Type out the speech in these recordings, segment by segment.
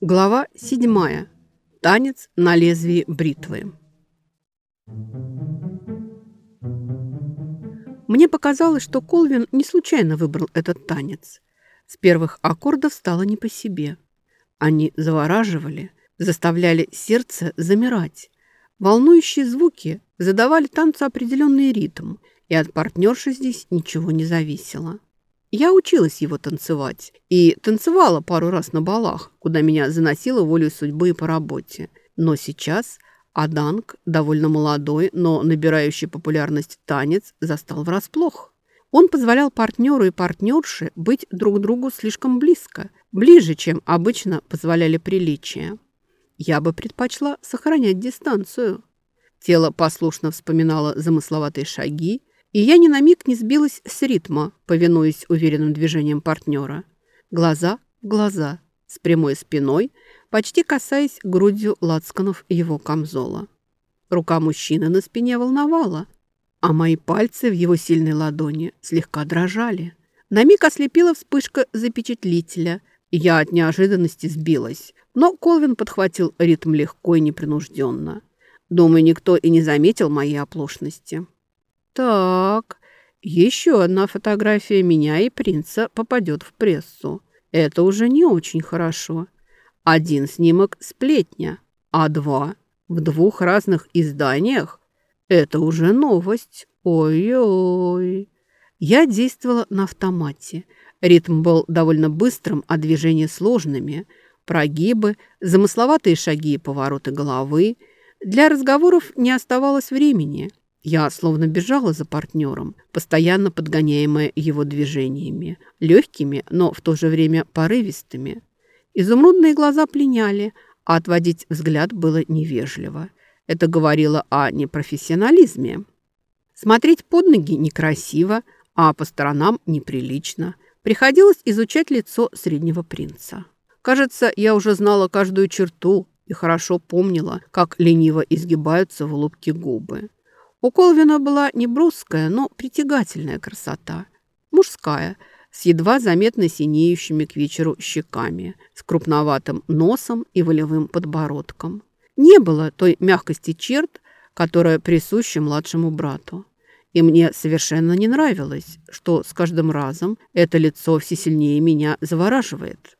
Глава седьмая. Танец на лезвии бритвы. Мне показалось, что Колвин не случайно выбрал этот танец. С первых аккордов стало не по себе. Они завораживали, заставляли сердце замирать. Волнующие звуки задавали танцу определенный ритм, и от партнерши здесь ничего не зависело. Я училась его танцевать и танцевала пару раз на балах, куда меня заносило волю судьбы и по работе. Но сейчас Аданг, довольно молодой, но набирающий популярность танец, застал врасплох. Он позволял партнеру и партнерше быть друг другу слишком близко, ближе, чем обычно позволяли приличия. Я бы предпочла сохранять дистанцию. Тело послушно вспоминало замысловатые шаги, и я ни на миг не сбилась с ритма, повинуясь уверенным движениям партнера. Глаза в глаза, с прямой спиной, почти касаясь грудью лацканов его камзола. Рука мужчины на спине волновала, а мои пальцы в его сильной ладони слегка дрожали. На миг ослепила вспышка запечатлителя, я от неожиданности сбилась, но Колвин подхватил ритм легко и непринужденно. Думаю, никто и не заметил моей оплошности. Так, еще одна фотография меня и принца попадет в прессу. Это уже не очень хорошо. Один снимок – сплетня, а два – в двух разных изданиях – это уже новость. Ой-ой. Я действовала на автомате. Ритм был довольно быстрым, а движения сложными. Прогибы, замысловатые шаги и повороты головы. Для разговоров не оставалось времени – я словно бежала за партнером, постоянно подгоняемая его движениями, легкими, но в то же время порывистыми. Изумрудные глаза пленяли, а отводить взгляд было невежливо. Это говорило о непрофессионализме. Смотреть под ноги некрасиво, а по сторонам неприлично. Приходилось изучать лицо среднего принца. Кажется, я уже знала каждую черту и хорошо помнила, как лениво изгибаются в улыбке губы. У Колвина была не брусская, но притягательная красота. Мужская, с едва заметно синеющими к вечеру щеками, с крупноватым носом и волевым подбородком. Не было той мягкости черт, которая присуща младшему брату. И мне совершенно не нравилось, что с каждым разом это лицо все сильнее меня завораживает.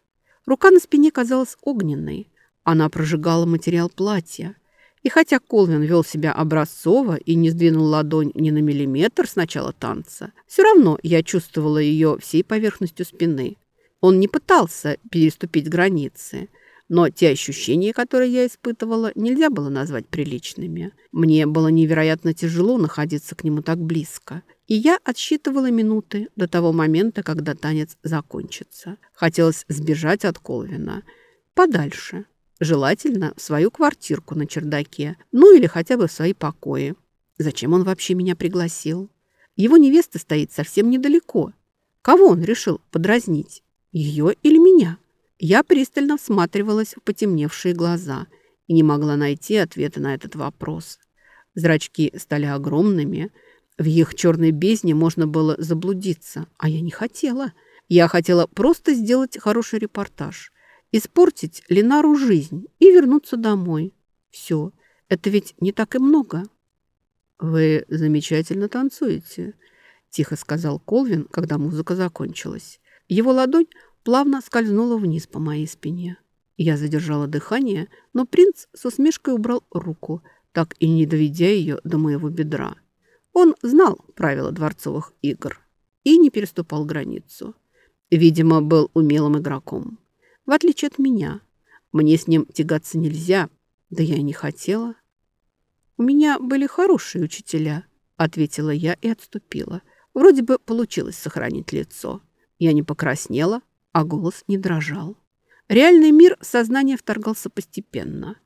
Рука на спине казалась огненной. Она прожигала материал платья, и хотя Колвин вел себя образцово и не сдвинул ладонь ни на миллиметр с начала танца, все равно я чувствовала ее всей поверхностью спины. Он не пытался переступить границы, но те ощущения, которые я испытывала, нельзя было назвать приличными. Мне было невероятно тяжело находиться к нему так близко. И я отсчитывала минуты до того момента, когда танец закончится. Хотелось сбежать от Колвина подальше, Желательно в свою квартирку на чердаке, ну или хотя бы в свои покои. Зачем он вообще меня пригласил? Его невеста стоит совсем недалеко. Кого он решил подразнить? Ее или меня? Я пристально всматривалась в потемневшие глаза и не могла найти ответа на этот вопрос. Зрачки стали огромными. В их черной бездне можно было заблудиться, а я не хотела. Я хотела просто сделать хороший репортаж испортить Ленару жизнь и вернуться домой. Все, это ведь не так и много. «Вы замечательно танцуете», – тихо сказал Колвин, когда музыка закончилась. Его ладонь плавно скользнула вниз по моей спине. Я задержала дыхание, но принц с усмешкой убрал руку, так и не доведя ее до моего бедра. Он знал правила дворцовых игр и не переступал границу. Видимо, был умелым игроком. В отличие от меня. Мне с ним тягаться нельзя. Да я и не хотела. У меня были хорошие учителя, ответила я и отступила. Вроде бы получилось сохранить лицо. Я не покраснела, а голос не дрожал. Реальный мир в сознание вторгался постепенно.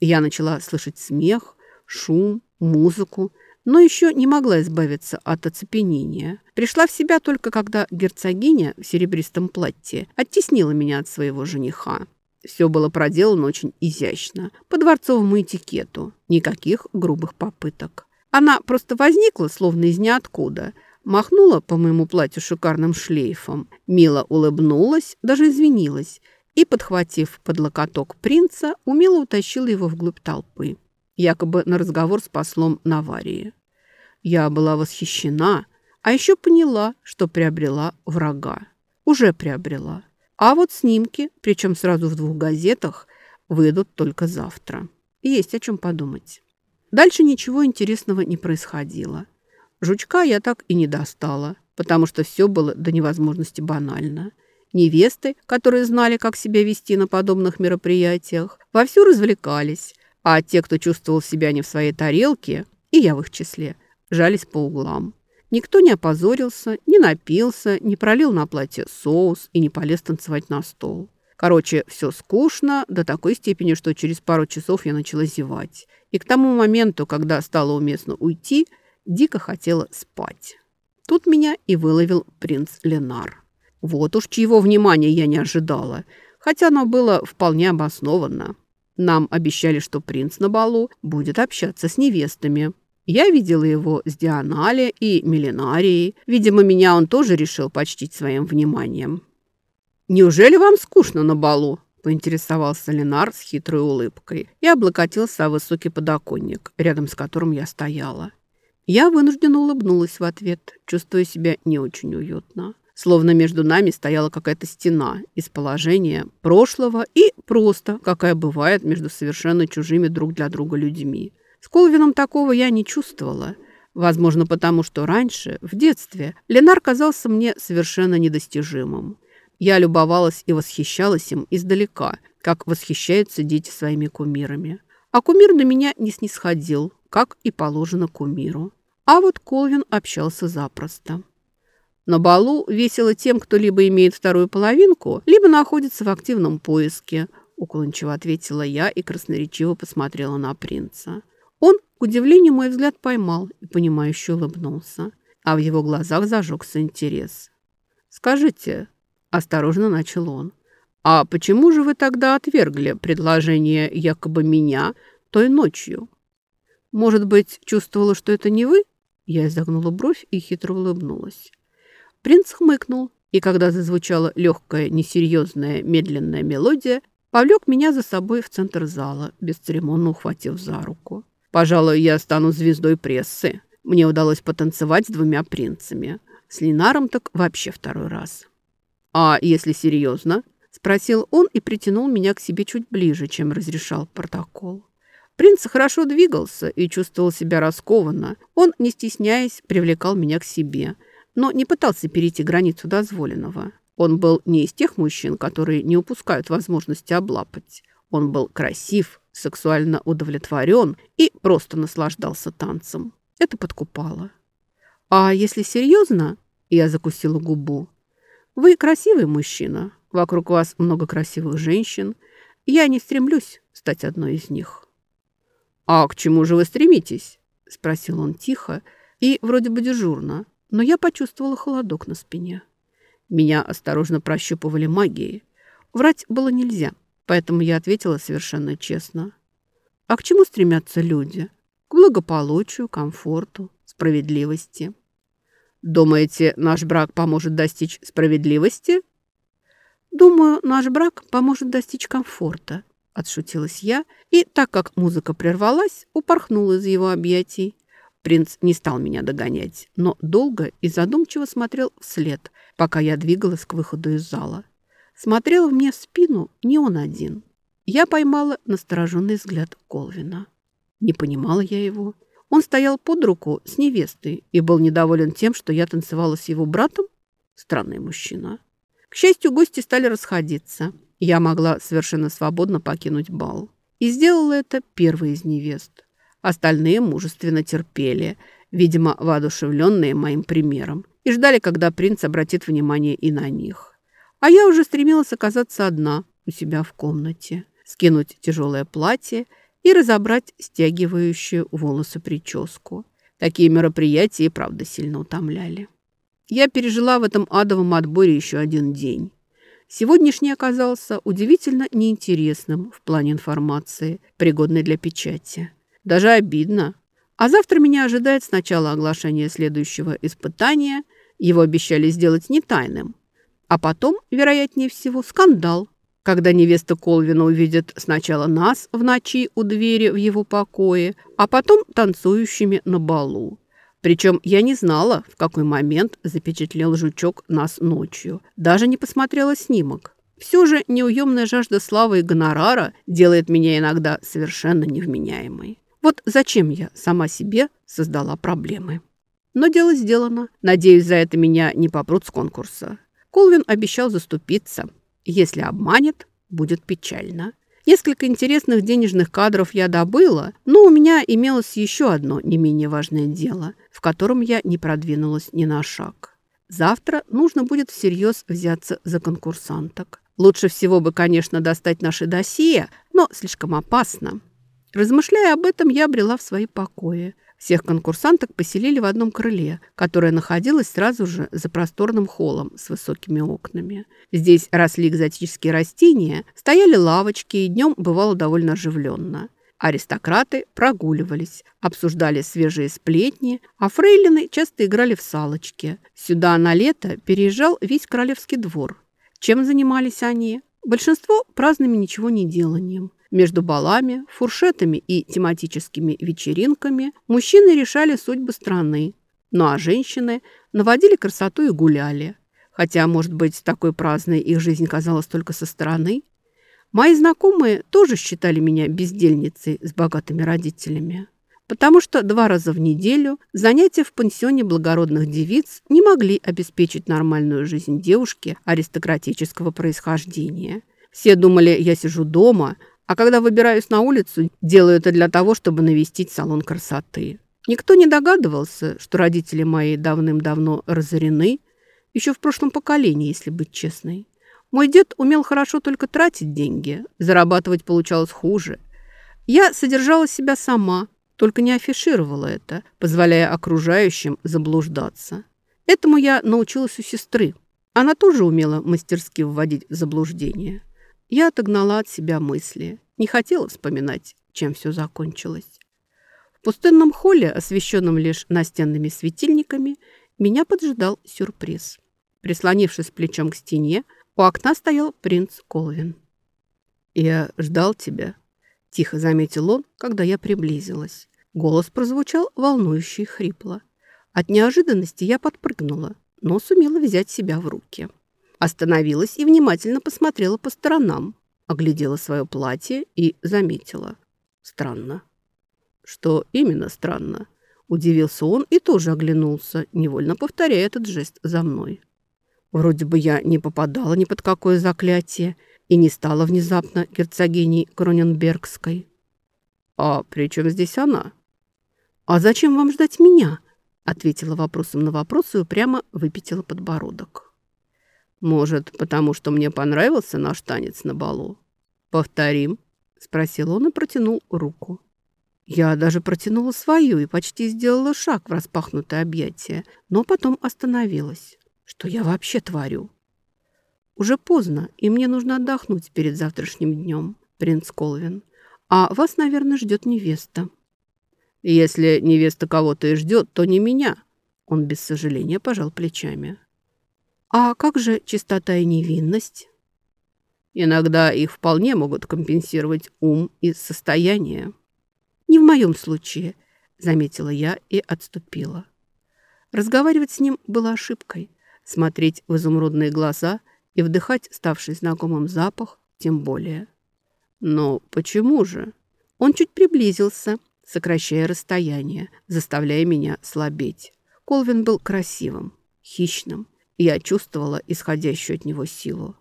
Я начала слышать смех, шум, музыку, но еще не могла избавиться от оцепенения. Пришла в себя только когда герцогиня в серебристом платье оттеснила меня от своего жениха. Все было проделано очень изящно, по дворцовому этикету. Никаких грубых попыток. Она просто возникла, словно из ниоткуда, махнула по моему платью шикарным шлейфом, мило улыбнулась, даже извинилась и, подхватив под локоток принца, умело утащила его вглубь толпы, якобы на разговор с послом Наварии. Я была восхищена, а еще поняла, что приобрела врага. Уже приобрела. А вот снимки, причем сразу в двух газетах, выйдут только завтра. Есть о чем подумать. Дальше ничего интересного не происходило. Жучка я так и не достала, потому что все было до невозможности банально. Невесты, которые знали, как себя вести на подобных мероприятиях, вовсю развлекались, а те, кто чувствовал себя не в своей тарелке, и я в их числе, жались по углам. Никто не опозорился, не напился, не пролил на платье соус и не полез танцевать на стол. Короче, все скучно до такой степени, что через пару часов я начала зевать. И к тому моменту, когда стало уместно уйти, дико хотела спать. Тут меня и выловил принц Ленар. Вот уж чьего внимания я не ожидала, хотя оно было вполне обоснованно. Нам обещали, что принц на балу будет общаться с невестами. Я видела его с Дианале и Милинарией. Видимо, меня он тоже решил почтить своим вниманием. «Неужели вам скучно на балу?» – поинтересовался Ленар с хитрой улыбкой и облокотился о высокий подоконник, рядом с которым я стояла. Я вынужденно улыбнулась в ответ, чувствуя себя не очень уютно. Словно между нами стояла какая-то стена из положения прошлого и просто, какая бывает между совершенно чужими друг для друга людьми – с Колвином такого я не чувствовала. Возможно, потому что раньше, в детстве, Ленар казался мне совершенно недостижимым. Я любовалась и восхищалась им издалека, как восхищаются дети своими кумирами. А кумир на меня не снисходил, как и положено кумиру. А вот Колвин общался запросто. На балу весело тем, кто либо имеет вторую половинку, либо находится в активном поиске, уклончиво ответила я и красноречиво посмотрела на принца. Он, к удивлению, мой взгляд поймал и, понимающе улыбнулся, а в его глазах зажегся интерес. «Скажите», – осторожно начал он, «а почему же вы тогда отвергли предложение якобы меня той ночью? Может быть, чувствовала, что это не вы?» Я изогнула бровь и хитро улыбнулась. Принц хмыкнул, и когда зазвучала легкая, несерьезная, медленная мелодия, повлек меня за собой в центр зала, бесцеремонно ухватив за руку. Пожалуй, я стану звездой прессы. Мне удалось потанцевать с двумя принцами. С Линаром так вообще второй раз. А если серьезно? Спросил он и притянул меня к себе чуть ближе, чем разрешал протокол. Принц хорошо двигался и чувствовал себя раскованно. Он, не стесняясь, привлекал меня к себе, но не пытался перейти границу дозволенного. Он был не из тех мужчин, которые не упускают возможности облапать. Он был красив, сексуально удовлетворен и просто наслаждался танцем. Это подкупало. А если серьезно, я закусила губу. Вы красивый мужчина, вокруг вас много красивых женщин. Я не стремлюсь стать одной из них. А к чему же вы стремитесь? Спросил он тихо и вроде бы дежурно, но я почувствовала холодок на спине. Меня осторожно прощупывали магией. Врать было нельзя. Поэтому я ответила совершенно честно. А к чему стремятся люди? К благополучию, комфорту, справедливости. Думаете, наш брак поможет достичь справедливости? Думаю, наш брак поможет достичь комфорта, отшутилась я, и так как музыка прервалась, упорхнула из его объятий. Принц не стал меня догонять, но долго и задумчиво смотрел вслед, пока я двигалась к выходу из зала. Смотрел мне в спину не он один. Я поймала настороженный взгляд Колвина. Не понимала я его. Он стоял под руку с невестой и был недоволен тем, что я танцевала с его братом. Странный мужчина. К счастью, гости стали расходиться. Я могла совершенно свободно покинуть бал. И сделала это первая из невест. Остальные мужественно терпели, видимо, воодушевленные моим примером, и ждали, когда принц обратит внимание и на них. А я уже стремилась оказаться одна у себя в комнате, скинуть тяжелое платье и разобрать стягивающую волосы прическу. Такие мероприятия и правда сильно утомляли. Я пережила в этом адовом отборе еще один день. Сегодняшний оказался удивительно неинтересным в плане информации, пригодной для печати. Даже обидно. А завтра меня ожидает сначала оглашение следующего испытания. Его обещали сделать не тайным. А потом, вероятнее всего, скандал, когда невеста Колвина увидит сначала нас в ночи у двери в его покое, а потом танцующими на балу. Причем я не знала, в какой момент запечатлел жучок нас ночью. Даже не посмотрела снимок. Все же неуемная жажда славы и гонорара делает меня иногда совершенно невменяемой. Вот зачем я сама себе создала проблемы. Но дело сделано. Надеюсь, за это меня не попрут с конкурса. Колвин обещал заступиться. Если обманет, будет печально. Несколько интересных денежных кадров я добыла, но у меня имелось еще одно не менее важное дело, в котором я не продвинулась ни на шаг. Завтра нужно будет всерьез взяться за конкурсанток. Лучше всего бы, конечно, достать наши досье, но слишком опасно. Размышляя об этом, я обрела в свои покои – всех конкурсанток поселили в одном крыле, которое находилось сразу же за просторным холлом с высокими окнами. Здесь росли экзотические растения, стояли лавочки, и днем бывало довольно оживленно. Аристократы прогуливались, обсуждали свежие сплетни, а фрейлины часто играли в салочки. Сюда на лето переезжал весь королевский двор. Чем занимались они? Большинство праздными ничего не деланием. Между балами, фуршетами и тематическими вечеринками мужчины решали судьбы страны, ну а женщины наводили красоту и гуляли. Хотя, может быть, такой праздной их жизнь казалась только со стороны. Мои знакомые тоже считали меня бездельницей с богатыми родителями, потому что два раза в неделю занятия в пансионе благородных девиц не могли обеспечить нормальную жизнь девушки аристократического происхождения. Все думали, я сижу дома, а когда выбираюсь на улицу, делаю это для того, чтобы навестить салон красоты. Никто не догадывался, что родители мои давным-давно разорены, еще в прошлом поколении, если быть честной. Мой дед умел хорошо только тратить деньги, зарабатывать получалось хуже. Я содержала себя сама, только не афишировала это, позволяя окружающим заблуждаться. Этому я научилась у сестры. Она тоже умела мастерски вводить в заблуждение. Я отогнала от себя мысли. Не хотела вспоминать, чем все закончилось. В пустынном холле, освещенном лишь настенными светильниками, меня поджидал сюрприз. Прислонившись плечом к стене, у окна стоял принц Колвин. «Я ждал тебя», – тихо заметил он, когда я приблизилась. Голос прозвучал волнующе и хрипло. От неожиданности я подпрыгнула, но сумела взять себя в руки. Остановилась и внимательно посмотрела по сторонам, оглядела свое платье и заметила. Странно. Что именно странно? Удивился он и тоже оглянулся, невольно повторяя этот жест за мной. Вроде бы я не попадала ни под какое заклятие и не стала внезапно герцогиней Кроненбергской. А при чем здесь она? А зачем вам ждать меня? Ответила вопросом на вопрос и упрямо выпятила подбородок. Может, потому что мне понравился наш танец на балу? Повторим?» – спросил он и протянул руку. Я даже протянула свою и почти сделала шаг в распахнутое объятие, но потом остановилась. Что я вообще творю? Уже поздно, и мне нужно отдохнуть перед завтрашним днем, принц Колвин. А вас, наверное, ждет невеста. Если невеста кого-то и ждет, то не меня. Он без сожаления пожал плечами. А как же чистота и невинность? Иногда их вполне могут компенсировать ум и состояние. Не в моем случае, заметила я и отступила. Разговаривать с ним было ошибкой. Смотреть в изумрудные глаза и вдыхать ставший знакомым запах тем более. Но почему же? Он чуть приблизился, сокращая расстояние, заставляя меня слабеть. Колвин был красивым, хищным, я чувствовала исходящую от него силу.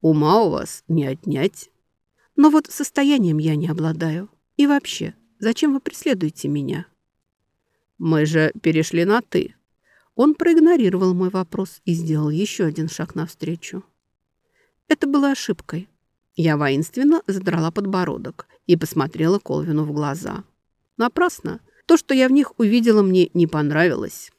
Ума у вас не отнять. Но вот состоянием я не обладаю. И вообще, зачем вы преследуете меня? Мы же перешли на «ты». Он проигнорировал мой вопрос и сделал еще один шаг навстречу. Это было ошибкой. Я воинственно задрала подбородок и посмотрела Колвину в глаза. Напрасно. То, что я в них увидела, мне не понравилось.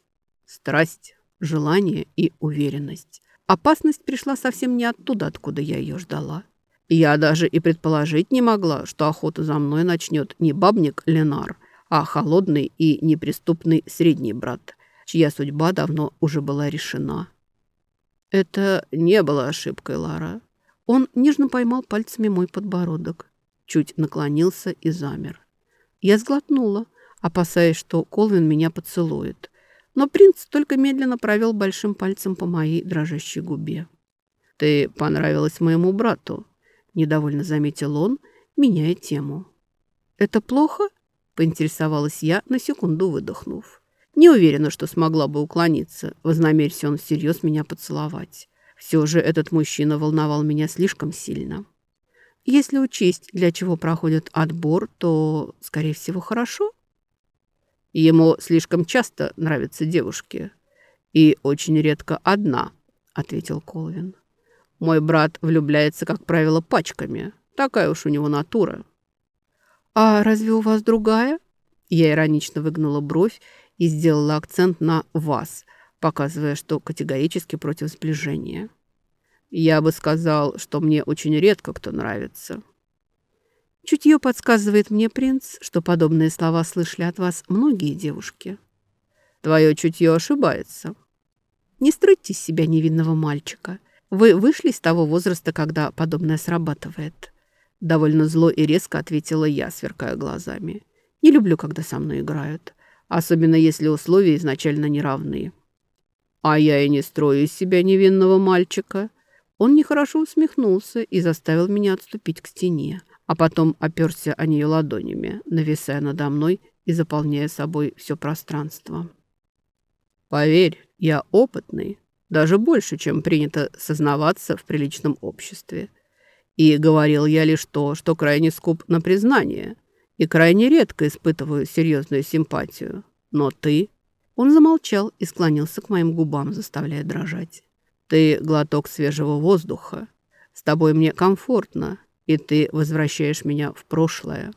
Страсть, желание и уверенность. Опасность пришла совсем не оттуда, откуда я ее ждала. Я даже и предположить не могла, что охота за мной начнет не бабник Ленар, а холодный и неприступный средний брат, чья судьба давно уже была решена. Это не было ошибкой, Лара. Он нежно поймал пальцами мой подбородок, чуть наклонился и замер. Я сглотнула, опасаясь, что Колвин меня поцелует. Но принц только медленно провел большим пальцем по моей дрожащей губе. «Ты понравилась моему брату», — недовольно заметил он, меняя тему. «Это плохо?» — поинтересовалась я, на секунду выдохнув. Не уверена, что смогла бы уклониться, вознамерься он всерьез меня поцеловать. Все же этот мужчина волновал меня слишком сильно. Если учесть, для чего проходит отбор, то, скорее всего, хорошо. Ему слишком часто нравятся девушки. И очень редко одна, ответил Колвин. Мой брат влюбляется, как правило, пачками. Такая уж у него натура. «А разве у вас другая?» Я иронично выгнула бровь и сделала акцент на «вас», показывая, что категорически против сближения. «Я бы сказал, что мне очень редко кто нравится». Чутье подсказывает мне, принц, что подобные слова слышали от вас многие девушки. Твое чутье ошибается. Не стройте из себя невинного мальчика. Вы вышли из того возраста, когда подобное срабатывает. Довольно зло и резко ответила я, сверкая глазами. Не люблю, когда со мной играют. Особенно если условия изначально неравные. А я и не строю из себя невинного мальчика. Он нехорошо усмехнулся и заставил меня отступить к стене, а потом оперся о нее ладонями, нависая надо мной и заполняя собой все пространство. «Поверь, я опытный, даже больше, чем принято сознаваться в приличном обществе. И говорил я лишь то, что крайне скуп на признание и крайне редко испытываю серьезную симпатию. Но ты...» Он замолчал и склонился к моим губам, заставляя дрожать. «Ты глоток свежего воздуха. С тобой мне комфортно, и ты возвращаешь меня в прошлое».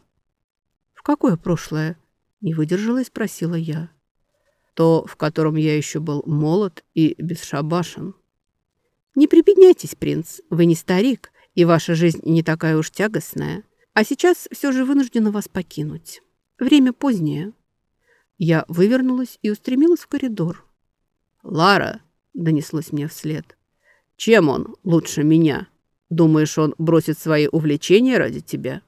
«В какое прошлое?» — не выдержала и спросила я. «То, в котором я еще был молод и бесшабашен». «Не прибедняйтесь, принц, вы не старик, и ваша жизнь не такая уж тягостная, а сейчас все же вынуждена вас покинуть. Время позднее». Я вывернулась и устремилась в коридор. «Лара!» — донеслось мне вслед. «Чем он лучше меня? Думаешь, он бросит свои увлечения ради тебя?»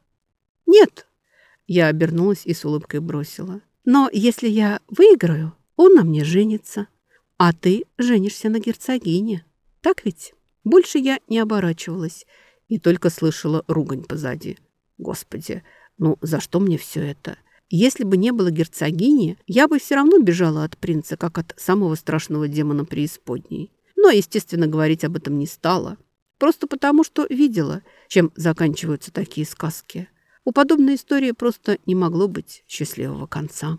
«Нет!» — я обернулась и с улыбкой бросила. «Но если я выиграю, он на мне женится, а ты женишься на герцогине. Так ведь?» Больше я не оборачивалась и только слышала ругань позади. Господи, ну за что мне все это? Если бы не было герцогини, я бы все равно бежала от принца, как от самого страшного демона преисподней. Но, естественно, говорить об этом не стала. Просто потому, что видела, чем заканчиваются такие сказки. У подобной истории просто не могло быть счастливого конца.